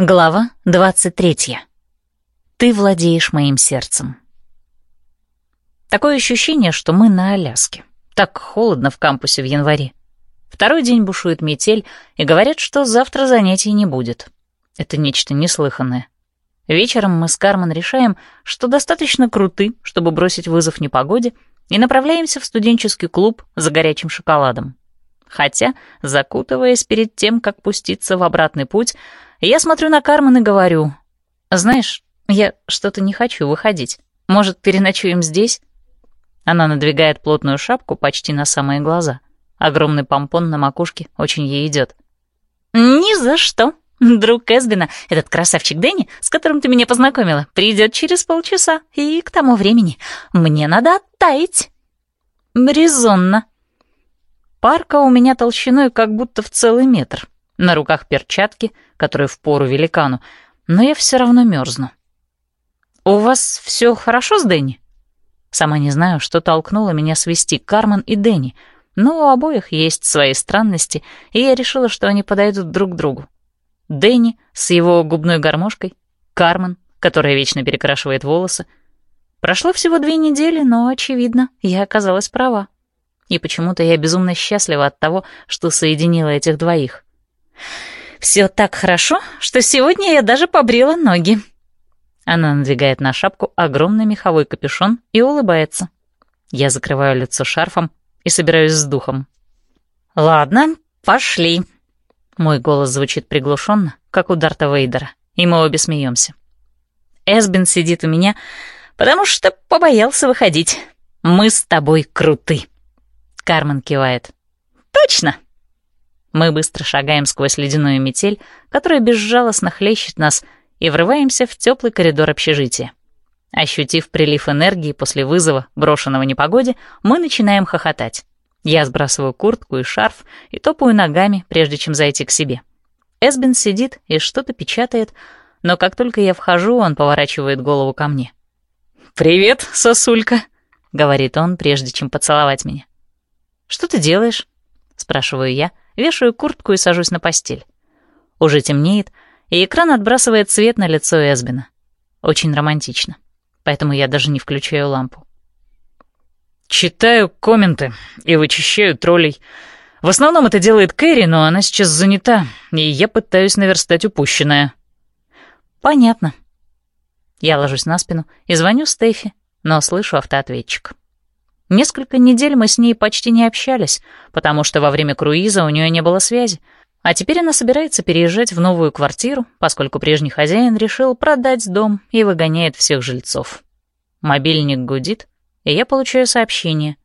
Глава 23. Ты владеешь моим сердцем. Такое ощущение, что мы на Аляске. Так холодно в кампусе в январе. Второй день бушует метель, и говорят, что завтра занятий не будет. Это нечто неслыханное. Вечером мы с Кармен решаем, что достаточно круты, чтобы бросить вызов непогоде, и направляемся в студенческий клуб за горячим шоколадом. Хотя, закутываясь перед тем, как пуститься в обратный путь, я смотрю на Кармен и говорю, «Знаешь, я что-то не хочу выходить. Может, переночуем здесь?» Она надвигает плотную шапку почти на самые глаза. Огромный помпон на макушке очень ей идет. «Ни за что!» Друг Эсбина, этот красавчик Дэнни, с которым ты меня познакомила, придет через полчаса, и к тому времени мне надо оттаять. Резонно. Парка у меня толщиной как будто в целый метр. На руках перчатки, которые впору великану, но я все равно мерзну. «У вас все хорошо с Дэнни?» Сама не знаю, что толкнуло меня свести Кармен и Дэнни, но у обоих есть свои странности, и я решила, что они подойдут друг к другу. Дэнни с его губной гармошкой, Кармен, которая вечно перекрашивает волосы. Прошло всего две недели, но, очевидно, я оказалась права. И почему-то я безумно счастлива от того, что соединила этих двоих. Все так хорошо, что сегодня я даже побрила ноги. Она надвигает на шапку огромный меховой капюшон и улыбается. Я закрываю лицо шарфом и собираюсь с духом. «Ладно, пошли». Мой голос звучит приглушенно, как у Дарта Вейдера, и мы обе смеемся. Эсбин сидит у меня, потому что побоялся выходить. Мы с тобой круты. Кармен кивает. «Точно!» Мы быстро шагаем сквозь ледяную метель, которая безжалостно хлещет нас, и врываемся в теплый коридор общежития. Ощутив прилив энергии после вызова, брошенного непогоде, мы начинаем хохотать. Я сбрасываю куртку и шарф и топаю ногами, прежде чем зайти к себе. Эсбин сидит и что-то печатает, но как только я вхожу, он поворачивает голову ко мне. «Привет, сосулька», — говорит он, прежде чем поцеловать меня. «Что ты делаешь?» — спрашиваю я, — Вешаю куртку и сажусь на постель. Уже темнеет, и экран отбрасывает свет на лицо Эсбина. Очень романтично. Поэтому я даже не включаю лампу. Читаю комменты и вычищаю троллей. В основном это делает Кэрри, но она сейчас занята, и я пытаюсь наверстать упущенное. Понятно. Я ложусь на спину и звоню Стефи, но слышу автоответчик. Несколько недель мы с ней почти не общались, потому что во время круиза у нее не было связи. А теперь она собирается переезжать в новую квартиру, поскольку прежний хозяин решил продать дом и выгоняет всех жильцов. Мобильник гудит, и я получаю сообщение.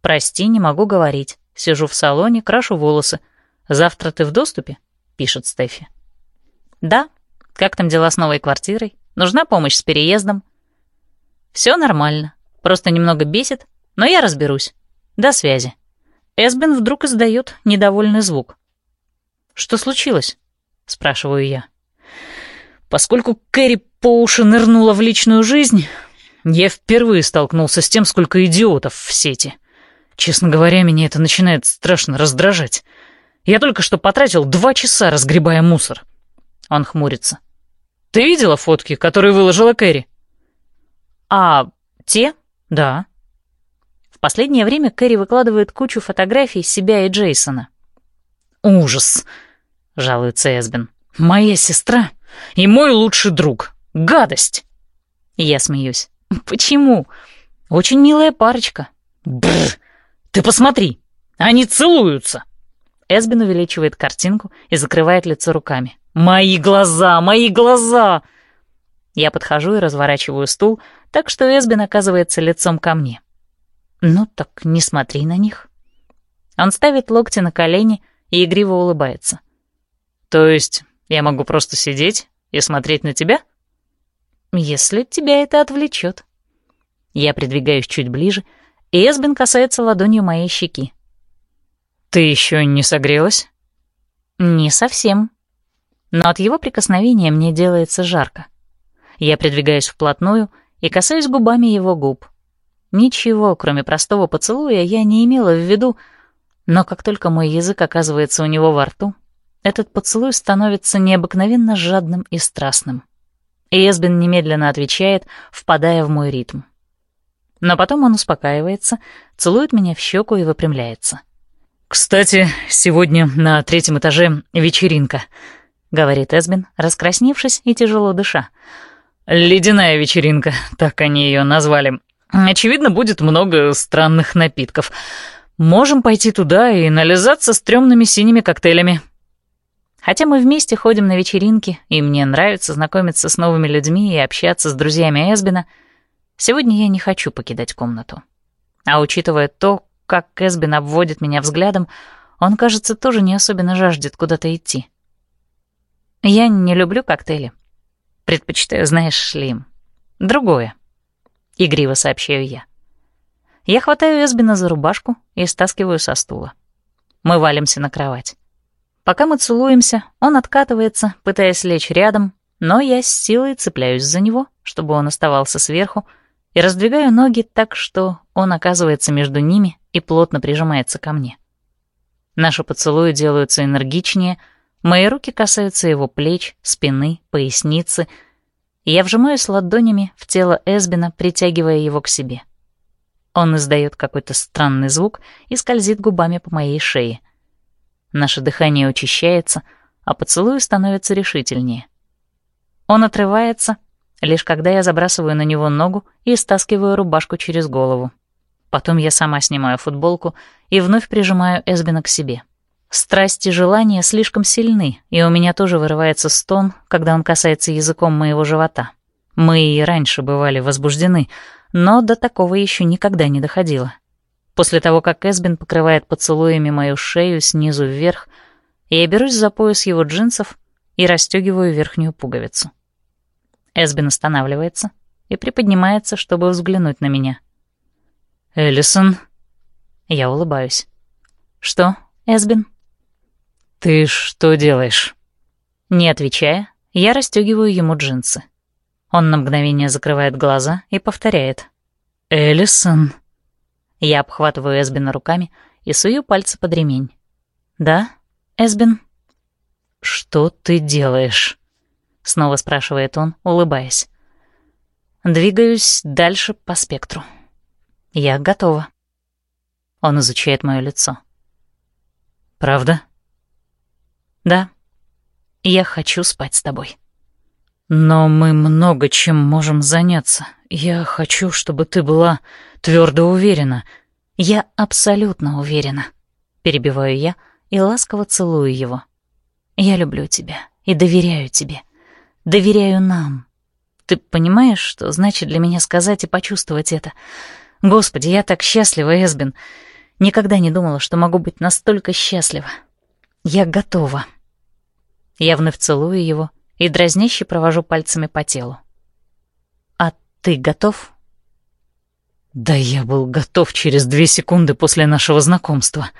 «Прости, не могу говорить. Сижу в салоне, крашу волосы. Завтра ты в доступе?» — пишет Стефи. «Да. Как там дела с новой квартирой? Нужна помощь с переездом?» «Все нормально. Просто немного бесит, но я разберусь. До связи. Эсбин вдруг издает недовольный звук. «Что случилось?» — спрашиваю я. Поскольку Кэрри по уши нырнула в личную жизнь, я впервые столкнулся с тем, сколько идиотов в сети. Честно говоря, меня это начинает страшно раздражать. Я только что потратил два часа, разгребая мусор. Он хмурится. «Ты видела фотки, которые выложила Кэрри?» «А те? Да». Последнее время Кэрри выкладывает кучу фотографий себя и Джейсона. «Ужас!» — жалуется Эсбин. «Моя сестра и мой лучший друг. Гадость!» Я смеюсь. «Почему? Очень милая парочка». «Бррр! Ты посмотри! Они целуются!» Эсбин увеличивает картинку и закрывает лицо руками. «Мои глаза! Мои глаза!» Я подхожу и разворачиваю стул, так что Эсбин оказывается лицом ко мне. «Ну так не смотри на них». Он ставит локти на колени и игриво улыбается. «То есть я могу просто сидеть и смотреть на тебя?» «Если тебя это отвлечет». Я придвигаюсь чуть ближе, и Эсбин касается ладонью моей щеки. «Ты еще не согрелась?» «Не совсем». Но от его прикосновения мне делается жарко. Я придвигаюсь вплотную и касаюсь губами его губ. Ничего, кроме простого поцелуя, я не имела в виду, но как только мой язык оказывается у него во рту, этот поцелуй становится необыкновенно жадным и страстным. И Эсбин немедленно отвечает, впадая в мой ритм. Но потом он успокаивается, целует меня в щеку и выпрямляется. «Кстати, сегодня на третьем этаже вечеринка», — говорит Эсбин, раскрасневшись и тяжело дыша. «Ледяная вечеринка», так они ее назвали. Очевидно, будет много странных напитков. Можем пойти туда и нализаться стрёмными синими коктейлями. Хотя мы вместе ходим на вечеринки, и мне нравится знакомиться с новыми людьми и общаться с друзьями Эсбина, сегодня я не хочу покидать комнату. А учитывая то, как Эсбин обводит меня взглядом, он, кажется, тоже не особенно жаждет куда-то идти. Я не люблю коктейли. Предпочитаю, знаешь, шлим. Другое. Игриво сообщаю я. Я хватаю Эсбина за рубашку и стаскиваю со стула. Мы валимся на кровать. Пока мы целуемся, он откатывается, пытаясь лечь рядом, но я с силой цепляюсь за него, чтобы он оставался сверху, и раздвигаю ноги так, что он оказывается между ними и плотно прижимается ко мне. Наши поцелуи делаются энергичнее, мои руки касаются его плеч, спины, поясницы, я вжимаюсь ладонями в тело Эсбина, притягивая его к себе. Он издает какой-то странный звук и скользит губами по моей шее — Наше дыхание учащается, а поцелуй становится решительнее. Он отрывается, лишь когда я забрасываю на него ногу и стаскиваю рубашку через голову. Потом я сама снимаю футболку и вновь прижимаю Эсбина к себе. Страсть и желание слишком сильны, и у меня тоже вырывается стон, когда он касается языком моего живота. Мы и раньше бывали возбуждены, но до такого еще никогда не доходило. После того, как Эсбин покрывает поцелуями мою шею снизу вверх, я берусь за пояс его джинсов и расстегиваю верхнюю пуговицу. Эсбин останавливается и приподнимается, чтобы взглянуть на меня. «Эллисон?» Я улыбаюсь. «Что, Эсбин?» «Ты что делаешь?» Не отвечая, я расстегиваю ему джинсы. Он на мгновение закрывает глаза и повторяет. «Эллисон?» Я обхватываю Эсбина руками и сую пальцы под ремень. «Да, Эсбин?» «Что ты делаешь?» — снова спрашивает он, улыбаясь. «Двигаюсь дальше по спектру. Я готова». Он изучает мое лицо. «Правда?» «Да. Я хочу спать с тобой». «Но мы много чем можем заняться. Я хочу, чтобы ты была твердо уверена». «Я абсолютно уверена», — перебиваю я и ласково целую его. «Я люблю тебя и доверяю тебе. Доверяю нам. Ты понимаешь, что значит для меня сказать и почувствовать это? Господи, я так счастлива, Эсбин. Никогда не думала, что могу быть настолько счастлива. Я готова». Я вновь целую его, — и дразняще провожу пальцами по телу. «А ты готов?» «Да я был готов через две секунды после нашего знакомства».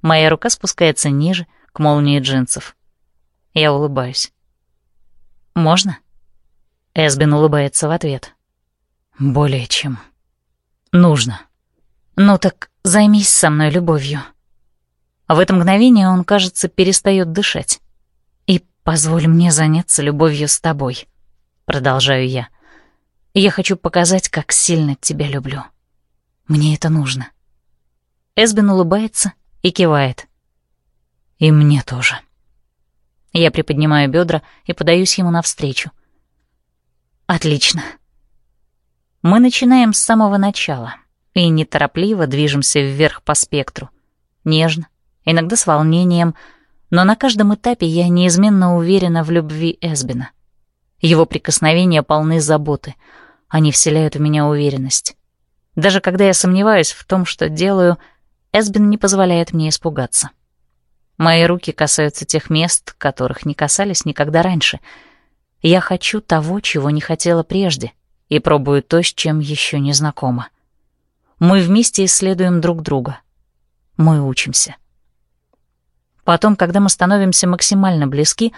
Моя рука спускается ниже, к молнии джинсов. Я улыбаюсь. «Можно?» Эсбин улыбается в ответ. «Более чем. Нужно». «Ну так займись со мной любовью». В это мгновение он, кажется, перестает дышать. «Позволь мне заняться любовью с тобой», — продолжаю я. «Я хочу показать, как сильно тебя люблю. Мне это нужно». Эсбин улыбается и кивает. «И мне тоже». Я приподнимаю бедра и подаюсь ему навстречу. «Отлично». Мы начинаем с самого начала и неторопливо движемся вверх по спектру. Нежно, иногда с волнением — но на каждом этапе я неизменно уверена в любви Эсбина. Его прикосновения полны заботы, они вселяют в меня уверенность. Даже когда я сомневаюсь в том, что делаю, Эсбин не позволяет мне испугаться. Мои руки касаются тех мест, которых не касались никогда раньше. Я хочу того, чего не хотела прежде, и пробую то, с чем еще не знакома. Мы вместе исследуем друг друга. Мы учимся. Потом, когда мы становимся максимально близки,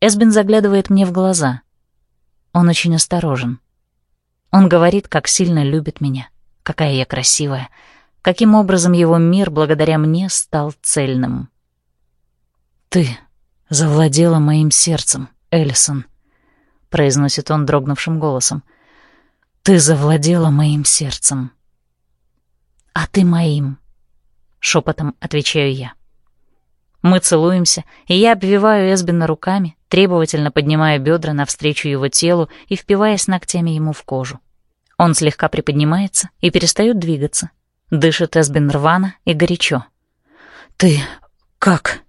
Эсбин заглядывает мне в глаза. Он очень осторожен. Он говорит, как сильно любит меня, какая я красивая, каким образом его мир благодаря мне стал цельным. «Ты завладела моим сердцем, Эллисон», — произносит он дрогнувшим голосом. «Ты завладела моим сердцем». «А ты моим», — шепотом отвечаю я. Мы целуемся, и я обвиваю Эсбина руками, требовательно поднимая бедра навстречу его телу и впиваясь ногтями ему в кожу. Он слегка приподнимается и перестает двигаться. Дышит Эсбин рвано и горячо. «Ты как?»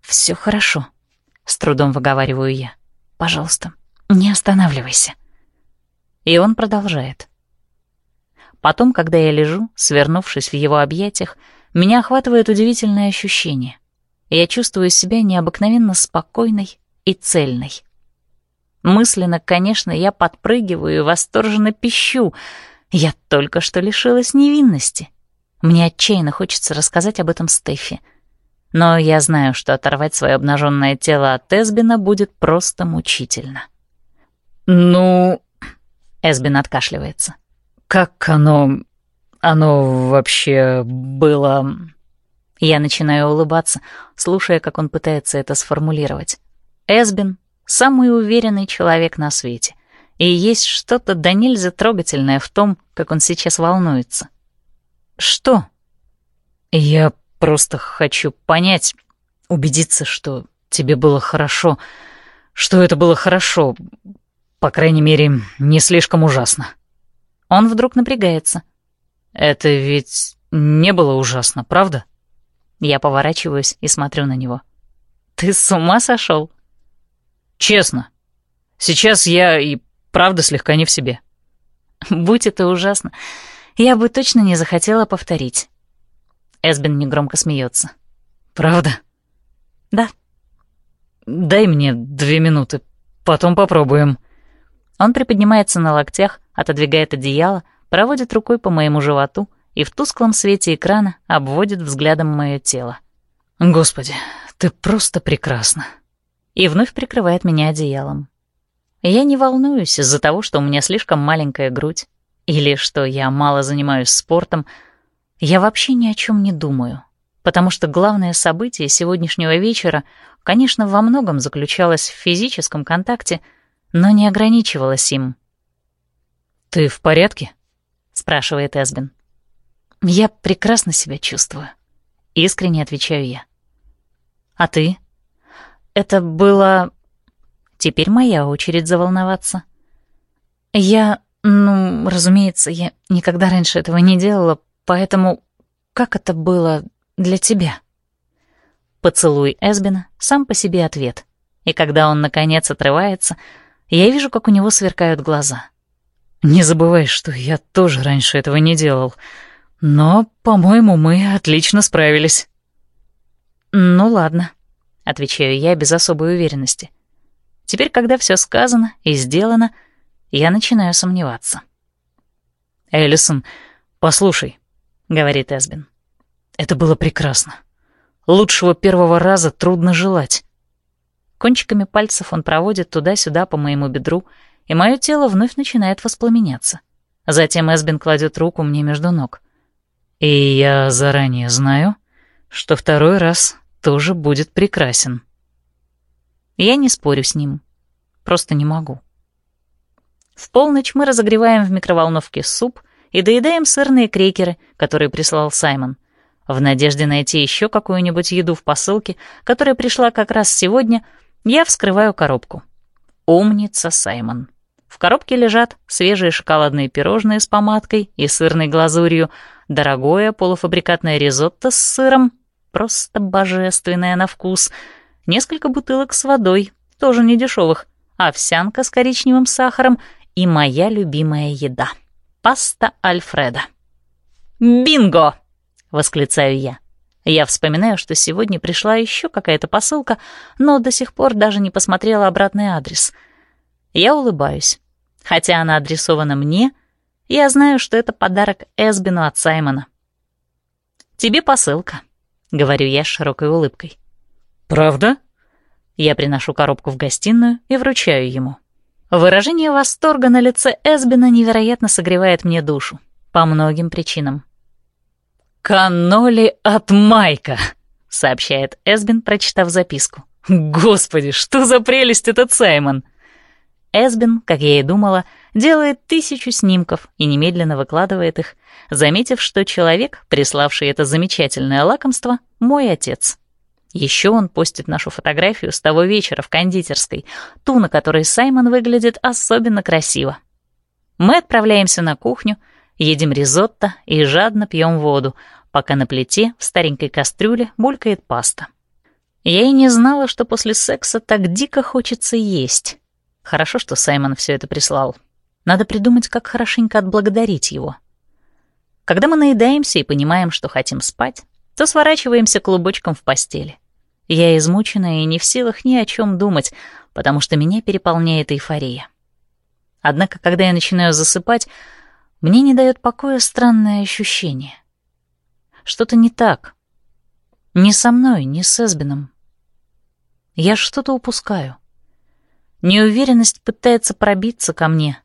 «Все хорошо», — с трудом выговариваю я. «Пожалуйста, не останавливайся». И он продолжает. Потом, когда я лежу, свернувшись в его объятиях, меня охватывает удивительное ощущение. Я чувствую себя необыкновенно спокойной и цельной. Мысленно, конечно, я подпрыгиваю и восторженно пищу. Я только что лишилась невинности. Мне отчаянно хочется рассказать об этом Стефи — но я знаю, что оторвать свое обнаженное тело от Эсбина будет просто мучительно. «Ну...» — Эсбин откашливается. «Как оно... оно вообще было...» Я начинаю улыбаться, слушая, как он пытается это сформулировать. Эсбин — самый уверенный человек на свете, и есть что-то до нельзя трогательное в том, как он сейчас волнуется. «Что?» «Я Просто хочу понять, убедиться, что тебе было хорошо, что это было хорошо, по крайней мере, не слишком ужасно. Он вдруг напрягается. Это ведь не было ужасно, правда? Я поворачиваюсь и смотрю на него. Ты с ума сошел? Честно. Сейчас я и правда слегка не в себе. Будь это ужасно, я бы точно не захотела повторить. Эсбин негромко смеется. «Правда?» «Да». «Дай мне две минуты, потом попробуем». Он приподнимается на локтях, отодвигает одеяло, проводит рукой по моему животу и в тусклом свете экрана обводит взглядом мое тело. «Господи, ты просто прекрасна!» И вновь прикрывает меня одеялом. Я не волнуюсь из-за того, что у меня слишком маленькая грудь, или что я мало занимаюсь спортом — я вообще ни о чем не думаю, потому что главное событие сегодняшнего вечера, конечно, во многом заключалось в физическом контакте, но не ограничивалось им. «Ты в порядке?» — спрашивает Эсбин. «Я прекрасно себя чувствую», — искренне отвечаю я. «А ты?» «Это было...» Теперь моя очередь заволноваться. «Я... ну, разумеется, я никогда раньше этого не делала, Поэтому как это было для тебя? Поцелуй Эсбина сам по себе ответ. И когда он, наконец, отрывается, я вижу, как у него сверкают глаза. «Не забывай, что я тоже раньше этого не делал. Но, по-моему, мы отлично справились». «Ну ладно», — отвечаю я без особой уверенности. Теперь, когда все сказано и сделано, я начинаю сомневаться. «Эллисон, послушай, — говорит Эсбин. «Это было прекрасно. Лучшего первого раза трудно желать». Кончиками пальцев он проводит туда-сюда по моему бедру, и мое тело вновь начинает воспламеняться. Затем Эсбин кладет руку мне между ног. «И я заранее знаю, что второй раз тоже будет прекрасен». Я не спорю с ним. Просто не могу. В полночь мы разогреваем в микроволновке суп, и доедаем сырные крекеры, которые прислал Саймон, в надежде найти еще какую-нибудь еду в посылке, которая пришла как раз сегодня, я вскрываю коробку. Умница Саймон. В коробке лежат свежие шоколадные пирожные с помадкой и сырной глазурью, дорогое полуфабрикатное ризотто с сыром, просто божественное на вкус, несколько бутылок с водой, тоже недешевых, овсянка с коричневым сахаром и моя любимая еда — паста Альфреда. «Бинго!» — восклицаю я. Я вспоминаю, что сегодня пришла еще какая-то посылка, но до сих пор даже не посмотрела обратный адрес. Я улыбаюсь. Хотя она адресована мне, я знаю, что это подарок Эсбину от Саймона. «Тебе посылка», — говорю я с широкой улыбкой. «Правда?» Я приношу коробку в гостиную и вручаю ему. Выражение восторга на лице Эсбина невероятно согревает мне душу. По многим причинам. «Каноли от Майка», — сообщает Эсбин, прочитав записку. Господи, что за прелесть этот Саймон! Эсбин, как я и думала, делает тысячу снимков и немедленно выкладывает их, заметив, что человек, приславший это замечательное лакомство, мой отец. Еще он постит нашу фотографию с того вечера в кондитерской, ту, на которой Саймон выглядит особенно красиво. Мы отправляемся на кухню, едим ризотто и жадно пьем воду, пока на плите в старенькой кастрюле булькает паста. Я и не знала, что после секса так дико хочется есть. Хорошо, что Саймон все это прислал. Надо придумать, как хорошенько отблагодарить его. Когда мы наедаемся и понимаем, что хотим спать, то сворачиваемся клубочком в постели. Я измучена и не в силах ни о чем думать, потому что меня переполняет эйфория. Однако, когда я начинаю засыпать, мне не дает покоя странное ощущение. Что-то не так. Не со мной, не с Эсбином. Я что-то упускаю. Неуверенность пытается пробиться ко мне,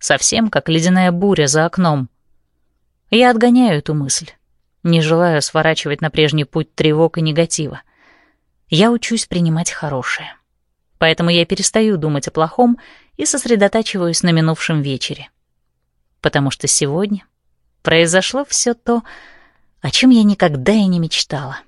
совсем как ледяная буря за окном. Я отгоняю эту мысль, не желаю сворачивать на прежний путь тревог и негатива. Я учусь принимать хорошее. Поэтому я перестаю думать о плохом и сосредотачиваюсь на минувшем вечере. Потому что сегодня произошло все то, о чем я никогда и не мечтала.